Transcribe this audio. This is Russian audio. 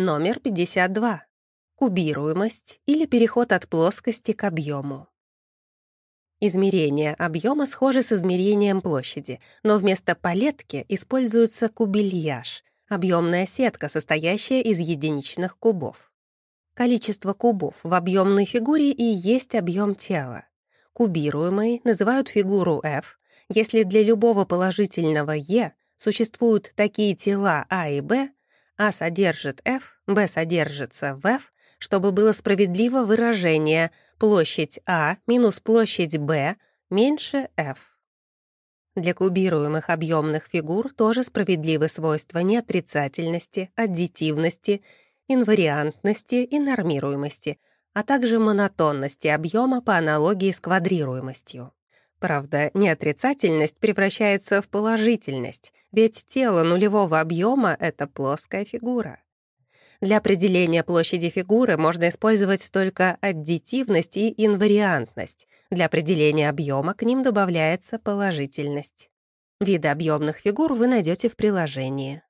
Номер 52. Кубируемость или переход от плоскости к объему. Измерение объема схоже с измерением площади, но вместо палетки используется кубильяж — объемная сетка, состоящая из единичных кубов. Количество кубов в объемной фигуре и есть объем тела. Кубируемой называют фигуру F, если для любого положительного E существуют такие тела А и Б, А содержит F, Б содержится в F, чтобы было справедливо выражение площадь А минус площадь Б меньше F. Для кубируемых объемных фигур тоже справедливы свойства неотрицательности, аддитивности, инвариантности и нормируемости, а также монотонности объема по аналогии с квадрируемостью. Правда, неотрицательность превращается в положительность, ведь тело нулевого объема — это плоская фигура. Для определения площади фигуры можно использовать только аддитивность и инвариантность. Для определения объема к ним добавляется положительность. Виды объемных фигур вы найдете в приложении.